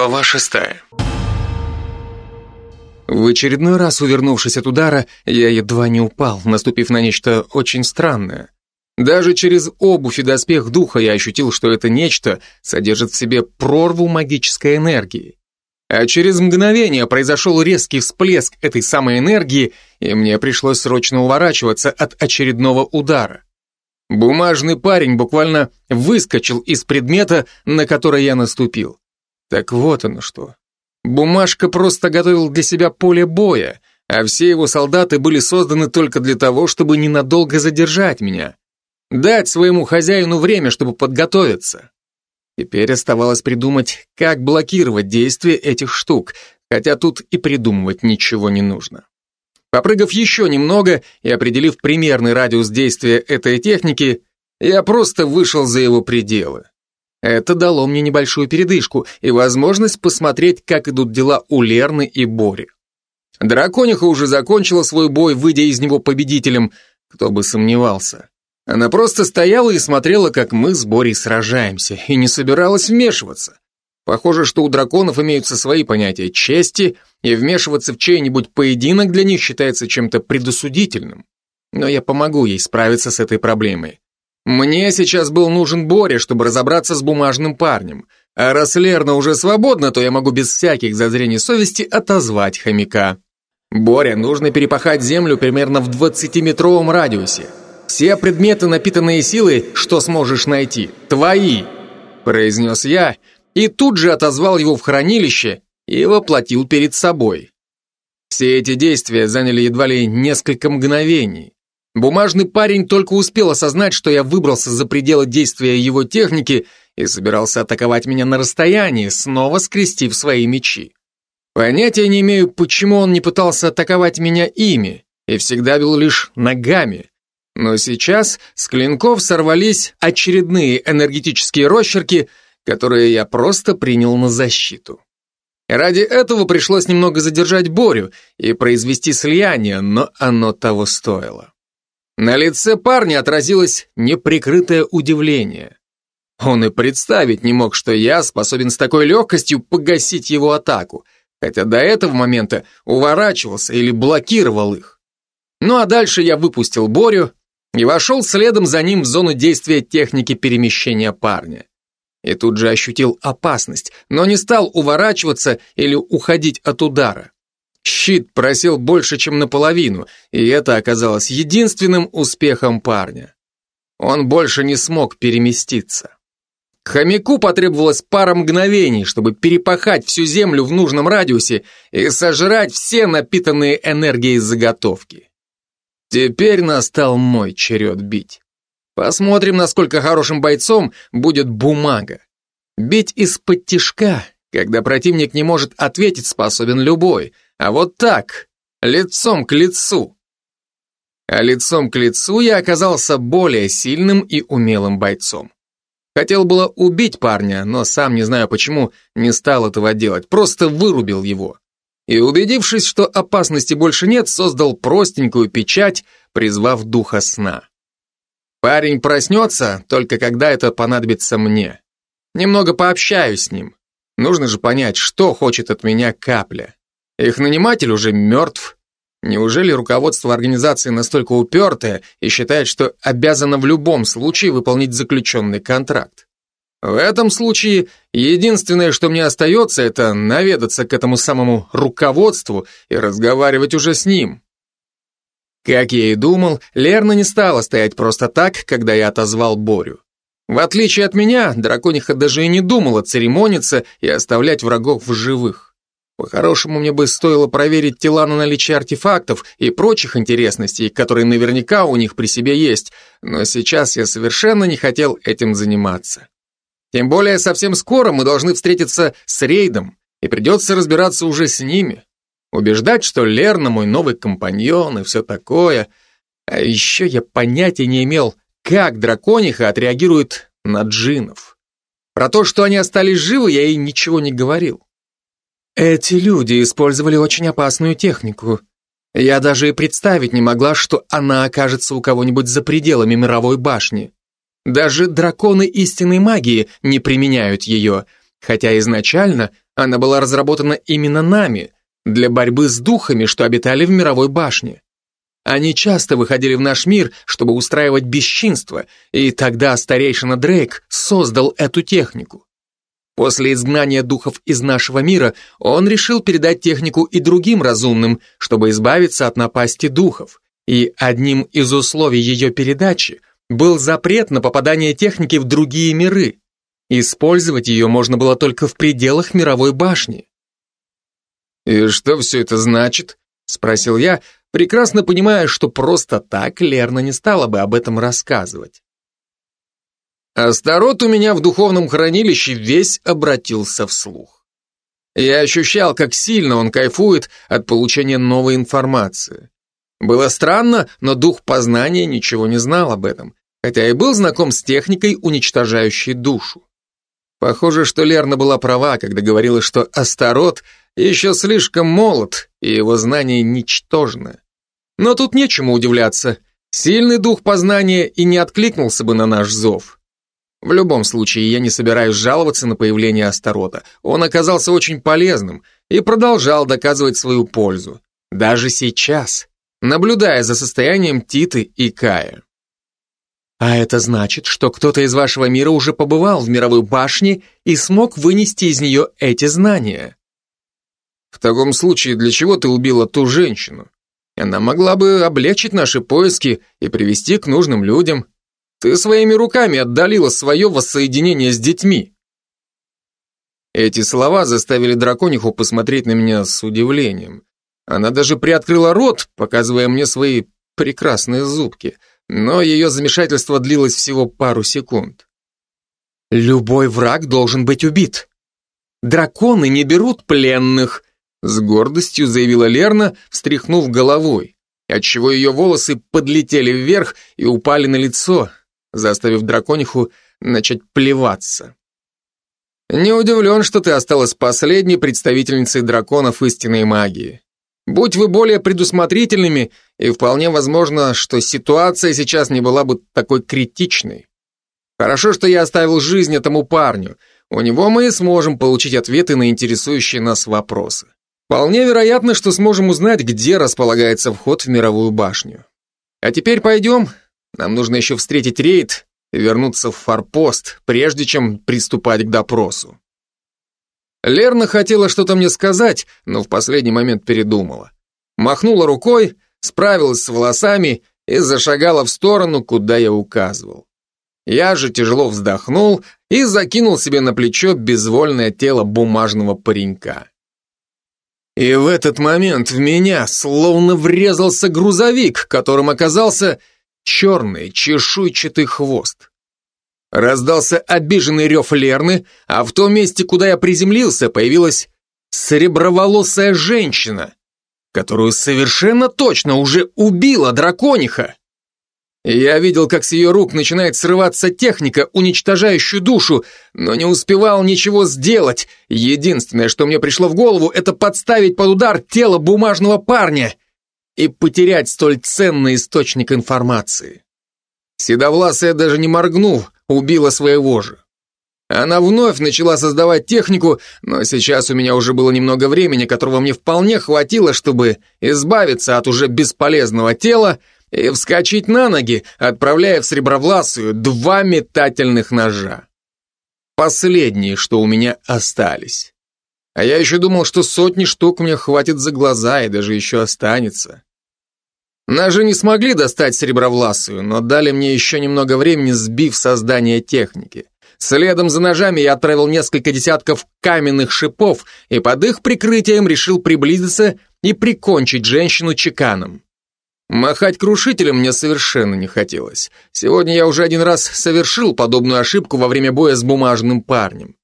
Глава шестая. В очередной раз, увернувшись от удара, я едва не упал, наступив на нечто очень странное. Даже через обувь и доспех духа я ощутил, что это нечто содержит в себе прорву магической энергии. А через мгновение произошел резкий всплеск этой самой энергии, и мне пришлось срочно уворачиваться от очередного удара. Бумажный парень буквально выскочил из предмета, на который я наступил. Так вот оно что. Бумажка просто готовил для себя поле боя, а все его солдаты были созданы только для того, чтобы ненадолго задержать меня. Дать своему хозяину время, чтобы подготовиться. Теперь оставалось придумать, как блокировать действие этих штук, хотя тут и придумывать ничего не нужно. Попрыгав еще немного и определив примерный радиус действия этой техники, я просто вышел за его пределы. Это дало мне небольшую передышку и возможность посмотреть, как идут дела у Лерны и Бори. Дракониха уже закончила свой бой, выйдя из него победителем, кто бы сомневался. Она просто стояла и смотрела, как мы с Борей сражаемся, и не собиралась вмешиваться. Похоже, что у драконов имеются свои понятия чести, и вмешиваться в чей-нибудь поединок для них считается чем-то предосудительным. Но я помогу ей справиться с этой проблемой. Мне сейчас был нужен Боря, чтобы разобраться с бумажным парнем. А раз Лерна уже свободна, то я могу без всяких зазрений совести отозвать хомяка. Боря, нужно перепахать землю примерно в 20-метровом радиусе. Все предметы, напитанные силой, что сможешь найти, твои, произнес я, и тут же отозвал его в хранилище и воплотил перед собой. Все эти действия заняли едва ли несколько мгновений. Бумажный парень только успел осознать, что я выбрался за пределы действия его техники и собирался атаковать меня на расстоянии, снова скрестив свои мечи. Понятия не имею, почему он не пытался атаковать меня ими и всегда бил лишь ногами. Но сейчас с клинков сорвались очередные энергетические росчерки, которые я просто принял на защиту. Ради этого пришлось немного задержать Борю и произвести слияние, но оно того стоило. На лице парня отразилось неприкрытое удивление. Он и представить не мог, что я способен с такой легкостью погасить его атаку, хотя до этого момента уворачивался или блокировал их. Ну а дальше я выпустил Борю и вошел следом за ним в зону действия техники перемещения парня. И тут же ощутил опасность, но не стал уворачиваться или уходить от удара. Щит просел больше, чем наполовину, и это оказалось единственным успехом парня. Он больше не смог переместиться. Хомяку потребовалось пара мгновений, чтобы перепахать всю землю в нужном радиусе и сожрать все напитанные энергией заготовки. Теперь настал мой черед бить. Посмотрим, насколько хорошим бойцом будет бумага. Бить из-под тишка, когда противник не может ответить, способен любой – а вот так, лицом к лицу. А лицом к лицу я оказался более сильным и умелым бойцом. Хотел было убить парня, но сам не знаю почему не стал этого делать, просто вырубил его. И убедившись, что опасности больше нет, создал простенькую печать, призвав духа сна. Парень проснется, только когда это понадобится мне. Немного пообщаюсь с ним. Нужно же понять, что хочет от меня капля. Их наниматель уже мертв. Неужели руководство организации настолько упертое и считает, что обязано в любом случае выполнить заключенный контракт? В этом случае единственное, что мне остается, это наведаться к этому самому руководству и разговаривать уже с ним. Как я и думал, Лерна не стала стоять просто так, когда я отозвал Борю. В отличие от меня, дракониха даже и не думала церемониться и оставлять врагов в живых. По-хорошему, мне бы стоило проверить тела на наличие артефактов и прочих интересностей, которые наверняка у них при себе есть, но сейчас я совершенно не хотел этим заниматься. Тем более, совсем скоро мы должны встретиться с рейдом, и придется разбираться уже с ними. Убеждать, что Лерна мой новый компаньон и все такое. А еще я понятия не имел, как дракониха отреагирует на джинов. Про то, что они остались живы, я ей ничего не говорил. Эти люди использовали очень опасную технику. Я даже и представить не могла, что она окажется у кого-нибудь за пределами мировой башни. Даже драконы истинной магии не применяют ее, хотя изначально она была разработана именно нами, для борьбы с духами, что обитали в мировой башне. Они часто выходили в наш мир, чтобы устраивать бесчинство, и тогда старейшина Дрейк создал эту технику. После изгнания духов из нашего мира он решил передать технику и другим разумным, чтобы избавиться от напасти духов. И одним из условий ее передачи был запрет на попадание техники в другие миры. Использовать ее можно было только в пределах мировой башни. «И что все это значит?» — спросил я, прекрасно понимая, что просто так Лерна не стала бы об этом рассказывать. Астарот у меня в духовном хранилище весь обратился вслух. Я ощущал, как сильно он кайфует от получения новой информации. Было странно, но дух познания ничего не знал об этом, хотя и был знаком с техникой, уничтожающей душу. Похоже, что Лерна была права, когда говорила, что Астарот еще слишком молод, и его знания ничтожны. Но тут нечему удивляться. Сильный дух познания и не откликнулся бы на наш зов. В любом случае, я не собираюсь жаловаться на появление Астарота. Он оказался очень полезным и продолжал доказывать свою пользу. Даже сейчас, наблюдая за состоянием Титы и Кая. А это значит, что кто-то из вашего мира уже побывал в мировой башне и смог вынести из нее эти знания. В таком случае, для чего ты убила ту женщину? Она могла бы облегчить наши поиски и привести к нужным людям. Ты своими руками отдалила свое воссоединение с детьми. Эти слова заставили дракониху посмотреть на меня с удивлением. Она даже приоткрыла рот, показывая мне свои прекрасные зубки, но ее замешательство длилось всего пару секунд. «Любой враг должен быть убит. Драконы не берут пленных», с гордостью заявила Лерна, встряхнув головой, отчего ее волосы подлетели вверх и упали на лицо, заставив дракониху начать плеваться. Не удивлен, что ты осталась последней представительницей драконов истинной магии. Будь вы более предусмотрительными, и вполне возможно, что ситуация сейчас не была бы такой критичной. Хорошо, что я оставил жизнь этому парню. У него мы и сможем получить ответы на интересующие нас вопросы. Вполне вероятно, что сможем узнать, где располагается вход в мировую башню. А теперь пойдем. Нам нужно еще встретить рейд и вернуться в форпост, прежде чем приступать к допросу. Лерна хотела что-то мне сказать, но в последний момент передумала. Махнула рукой, справилась с волосами и зашагала в сторону, куда я указывал. Я же тяжело вздохнул и закинул себе на плечо безвольное тело бумажного паренька. И в этот момент в меня словно врезался грузовик, которым оказался черный чешуйчатый хвост. Раздался обиженный рев Лерны, а в том месте, куда я приземлился, появилась сереброволосая женщина, которую совершенно точно уже убила дракониха. Я видел, как с ее рук начинает срываться техника, уничтожающая душу, но не успевал ничего сделать. Единственное, что мне пришло в голову, это подставить под удар тело бумажного парня и потерять столь ценный источник информации. Седовласая, даже не моргнув, убила своего же. Она вновь начала создавать технику, но сейчас у меня уже было немного времени, которого мне вполне хватило, чтобы избавиться от уже бесполезного тела, и вскочить на ноги, отправляя в Сребровласую два метательных ножа. Последние, что у меня остались. А я еще думал, что сотни штук мне хватит за глаза и даже еще останется. Ножи не смогли достать Сребровласую, но дали мне еще немного времени, сбив создание техники. Следом за ножами я отправил несколько десятков каменных шипов и под их прикрытием решил приблизиться и прикончить женщину чеканом. Махать крушителем мне совершенно не хотелось. Сегодня я уже один раз совершил подобную ошибку во время боя с бумажным парнем.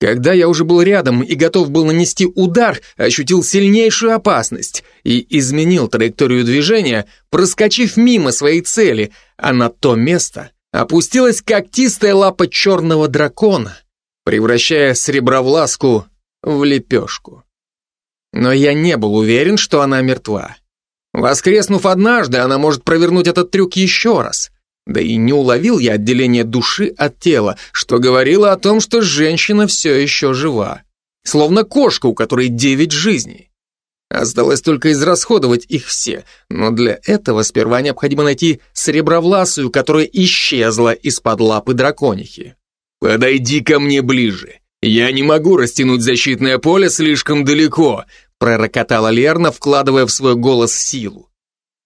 Когда я уже был рядом и готов был нанести удар, ощутил сильнейшую опасность и изменил траекторию движения, проскочив мимо своей цели, а на то место опустилась когтистая лапа черного дракона, превращая сребровласку в лепешку. Но я не был уверен, что она мертва. Воскреснув однажды, она может провернуть этот трюк еще раз. Да и не уловил я отделение души от тела, что говорило о том, что женщина все еще жива. словно кошка, у которой девять жизней. Осталось только израсходовать их все, но для этого сперва необходимо найти сребровласую, которая исчезла из-под лапы драконихи. «Подойди ко мне ближе. Я не могу растянуть защитное поле слишком далеко», пророкотала Лерна, вкладывая в свой голос силу.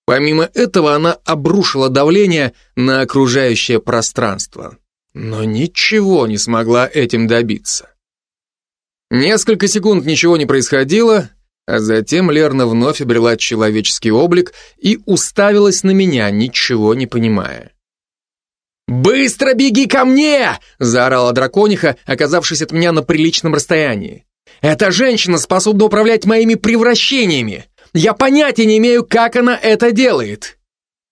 Помимо этого она обрушила давление на окружающее пространство, но ничего не смогла этим добиться. Несколько секунд ничего не происходило, а затем Лерна вновь обрела человеческий облик и уставилась на меня, ничего не понимая. «Быстро беги ко мне!» – заорала дракониха, оказавшись от меня на приличном расстоянии. «Эта женщина способна управлять моими превращениями! Я понятия не имею, как она это делает!»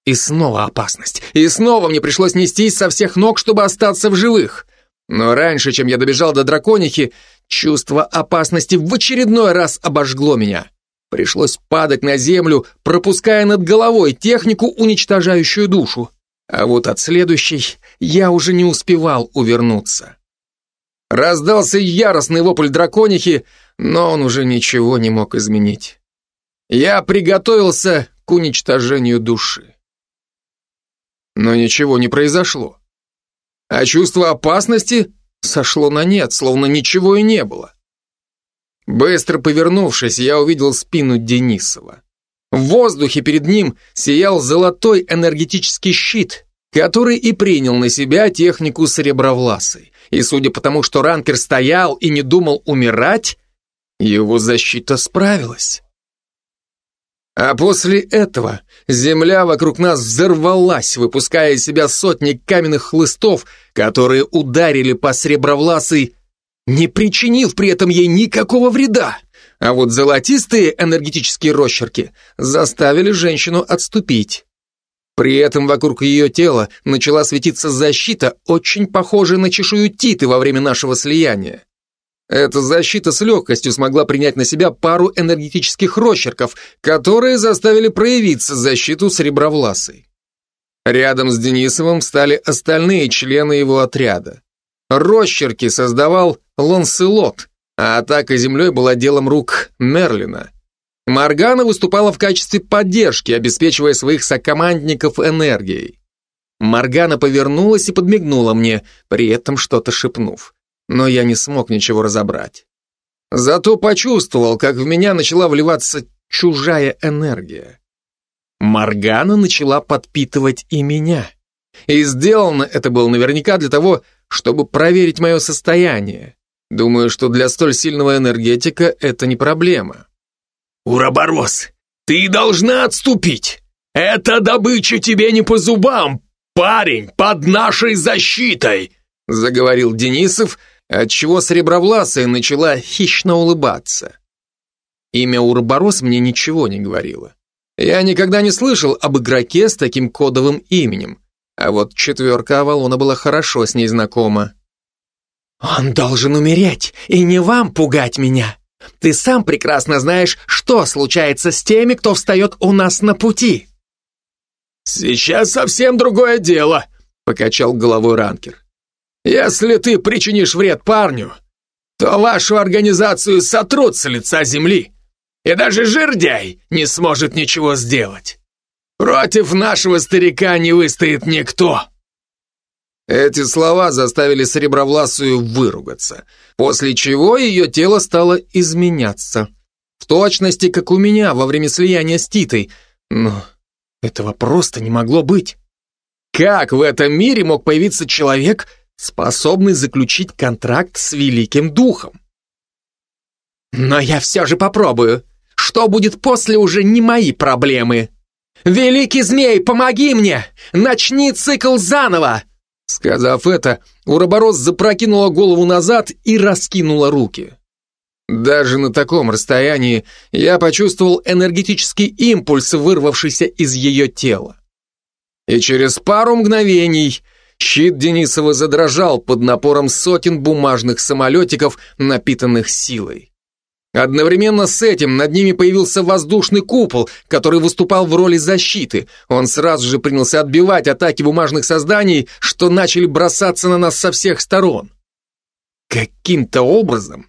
И снова опасность. И снова мне пришлось нестись со всех ног, чтобы остаться в живых. Но раньше, чем я добежал до драконихи, Чувство опасности в очередной раз обожгло меня. Пришлось падать на землю, пропуская над головой технику, уничтожающую душу. А вот от следующей я уже не успевал увернуться. Раздался яростный вопль драконихи, но он уже ничего не мог изменить. Я приготовился к уничтожению души. Но ничего не произошло. А чувство опасности сошло на нет, словно ничего и не было. Быстро повернувшись, я увидел спину Денисова. В воздухе перед ним сиял золотой энергетический щит, который и принял на себя технику Серебровласой. И судя по тому, что ранкер стоял и не думал умирать, его защита справилась. А после этого земля вокруг нас взорвалась, выпуская из себя сотни каменных хлыстов, которые ударили по сребровласой, не причинив при этом ей никакого вреда. А вот золотистые энергетические росчерки заставили женщину отступить. При этом вокруг ее тела начала светиться защита, очень похожая на чешую Титы во время нашего слияния. Эта защита с легкостью смогла принять на себя пару энергетических росчерков, которые заставили проявиться защиту Сребровласой. Рядом с Денисовым встали остальные члены его отряда. Росчерки создавал Ланселот, а атака землей была делом рук Мерлина. Моргана выступала в качестве поддержки, обеспечивая своих сокомандников энергией. Моргана повернулась и подмигнула мне, при этом что-то шепнув но я не смог ничего разобрать. Зато почувствовал, как в меня начала вливаться чужая энергия. Моргана начала подпитывать и меня. И сделано это было наверняка для того, чтобы проверить мое состояние. Думаю, что для столь сильного энергетика это не проблема. «Уроборос, ты должна отступить! Эта добыча тебе не по зубам, парень, под нашей защитой!» заговорил Денисов, отчего Сребровласая начала хищно улыбаться. Имя Урборос мне ничего не говорило. Я никогда не слышал об игроке с таким кодовым именем, а вот четверка Авалона была хорошо с ней знакома. «Он должен умереть, и не вам пугать меня. Ты сам прекрасно знаешь, что случается с теми, кто встает у нас на пути». «Сейчас совсем другое дело», — покачал головой ранкер. Если ты причинишь вред парню, то вашу организацию сотрут с лица земли, и даже жердяй не сможет ничего сделать. Против нашего старика не выстоит никто. Эти слова заставили Сребровласую выругаться, после чего ее тело стало изменяться. В точности, как у меня во время слияния с Титой. Но этого просто не могло быть. Как в этом мире мог появиться человек, способный заключить контракт с Великим Духом. Но я все же попробую. Что будет после, уже не мои проблемы. Великий змей, помоги мне! Начни цикл заново! Сказав это, Уроборос запрокинула голову назад и раскинула руки. Даже на таком расстоянии я почувствовал энергетический импульс, вырвавшийся из ее тела. И через пару мгновений Щит Денисова задрожал под напором сотен бумажных самолетиков, напитанных силой. Одновременно с этим над ними появился воздушный купол, который выступал в роли защиты. Он сразу же принялся отбивать атаки бумажных созданий, что начали бросаться на нас со всех сторон. Каким-то образом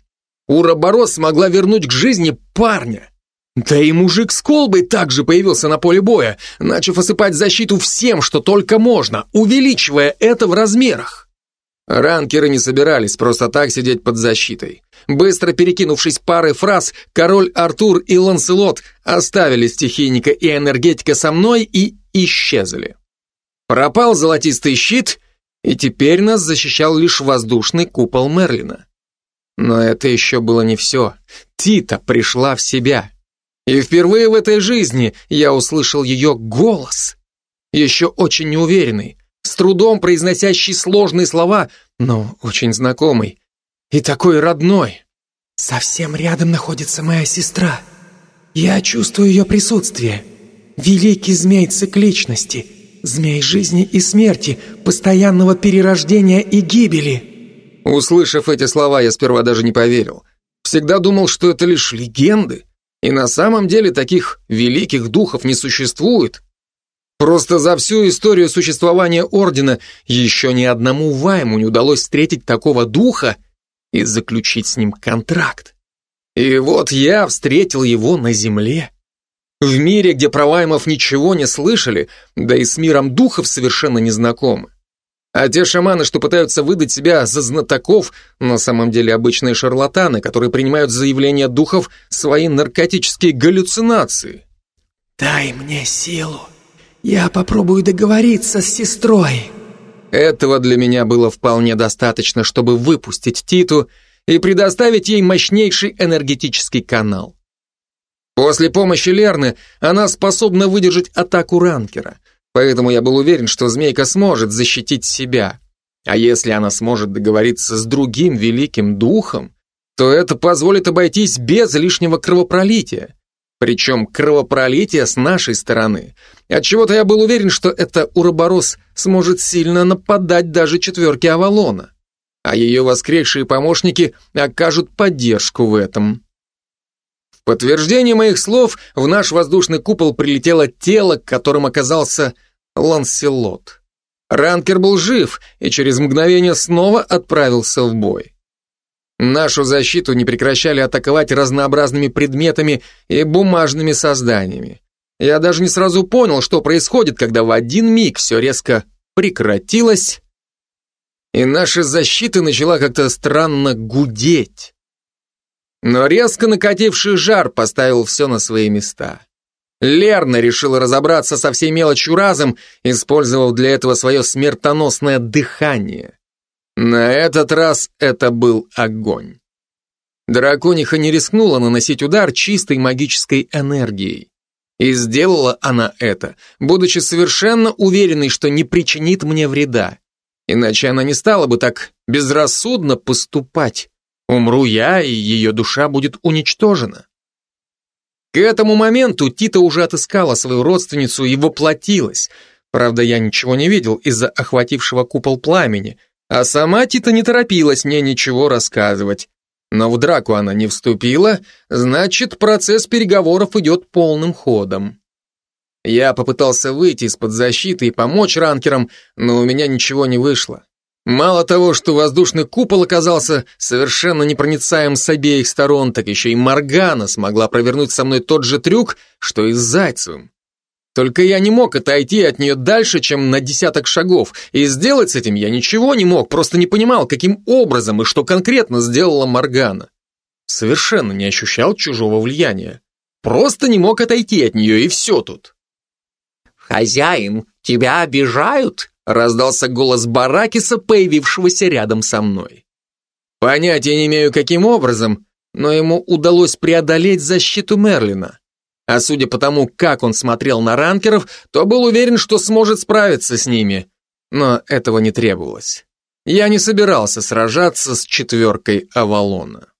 Уроборос смогла вернуть к жизни парня. Да и мужик с колбой также появился на поле боя, начав осыпать защиту всем, что только можно, увеличивая это в размерах. Ранкеры не собирались просто так сидеть под защитой. Быстро перекинувшись парой фраз, король Артур и Ланселот оставили стихийника и энергетика со мной и исчезли. Пропал золотистый щит, и теперь нас защищал лишь воздушный купол Мерлина. Но это еще было не все. Тита пришла в себя. И впервые в этой жизни я услышал ее голос. Еще очень неуверенный, с трудом произносящий сложные слова, но очень знакомый. И такой родной. Совсем рядом находится моя сестра. Я чувствую ее присутствие. Великий змей цикличности, змей жизни и смерти, постоянного перерождения и гибели. Услышав эти слова, я сперва даже не поверил. Всегда думал, что это лишь легенды. И на самом деле таких великих духов не существует. Просто за всю историю существования Ордена еще ни одному Вайму не удалось встретить такого духа и заключить с ним контракт. И вот я встретил его на земле. В мире, где про Ваймов ничего не слышали, да и с миром духов совершенно не знакомы. А те шаманы, что пытаются выдать себя за знатоков, на самом деле обычные шарлатаны, которые принимают заявления духов свои наркотические галлюцинации. «Дай мне силу», «Я попробую договориться с сестрой». Этого для меня было вполне достаточно, чтобы выпустить Титу и предоставить ей мощнейший энергетический канал. После помощи Лерны она способна выдержать атаку ранкера, поэтому я был уверен, что змейка сможет защитить себя. А если она сможет договориться с другим великим духом, то это позволит обойтись без лишнего кровопролития. Причем кровопролитие с нашей стороны. Отчего-то я был уверен, что это Уроборос сможет сильно нападать даже четверке Авалона. А ее воскресшие помощники окажут поддержку в этом. В подтверждение моих слов в наш воздушный купол прилетело тело, которым оказался Ланселот. Ранкер был жив и через мгновение снова отправился в бой. Нашу защиту не прекращали атаковать разнообразными предметами и бумажными созданиями. Я даже не сразу понял, что происходит, когда в один миг все резко прекратилось, и наша защита начала как-то странно гудеть. Но резко накативший жар поставил все на свои места. Лерна решила разобраться со всей мелочью разом, использовав для этого свое смертоносное дыхание. На этот раз это был огонь. Дракониха не рискнула наносить удар чистой магической энергией. И сделала она это, будучи совершенно уверенной, что не причинит мне вреда. Иначе она не стала бы так безрассудно поступать. Умру я, и ее душа будет уничтожена. К этому моменту Тита уже отыскала свою родственницу и воплотилась. Правда, я ничего не видел из-за охватившего купол пламени – а сама Тита не торопилась мне ничего рассказывать. Но в драку она не вступила, значит, процесс переговоров идет полным ходом. Я попытался выйти из-под защиты и помочь ранкерам, но у меня ничего не вышло. Мало того, что воздушный купол оказался совершенно непроницаем с обеих сторон, так еще и Моргана смогла провернуть со мной тот же трюк, что и с Зайцевым. Только я не мог отойти от нее дальше, чем на десяток шагов, и сделать с этим я ничего не мог, просто не понимал, каким образом и что конкретно сделала Моргана. Совершенно не ощущал чужого влияния. Просто не мог отойти от нее, и все тут. «Хозяин, тебя обижают?» Раздался голос Баракиса, появившегося рядом со мной. Понятия не имею, каким образом, но ему удалось преодолеть защиту Мерлина. А судя по тому, как он смотрел на ранкеров, то был уверен, что сможет справиться с ними. Но этого не требовалось. Я не собирался сражаться с четверкой Авалона.